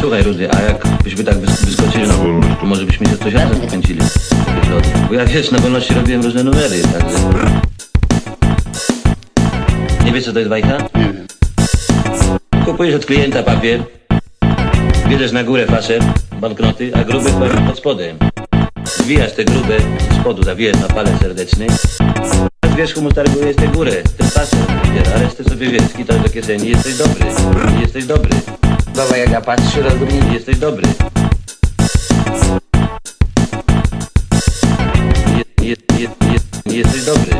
Słuchaj Rudy, a jak byśmy tak wys- wyskoczyli na wolność, to może byśmy się coś razem kręcili. Bo ja wiesz, na wolności robiłem różne numery, także... Nie wiesz co to jest bajka? Nie wiem. Kupujesz od klienta papier, bierzesz na górę faszę, banknoty, a gruby kładziesz pod spodem. Zwijasz te grube z spodu, zawijasz na palec serdeczny, a z wierzchu mu targujesz tę górę, ten pasek, a resztę sobie wiesz, skitasz do kieszeni, jesteś dobry, jesteś dobry, Dawaj, jak ja patrzę, rozumiem, jesteś dobry. Je, je, je, jesteś dobry.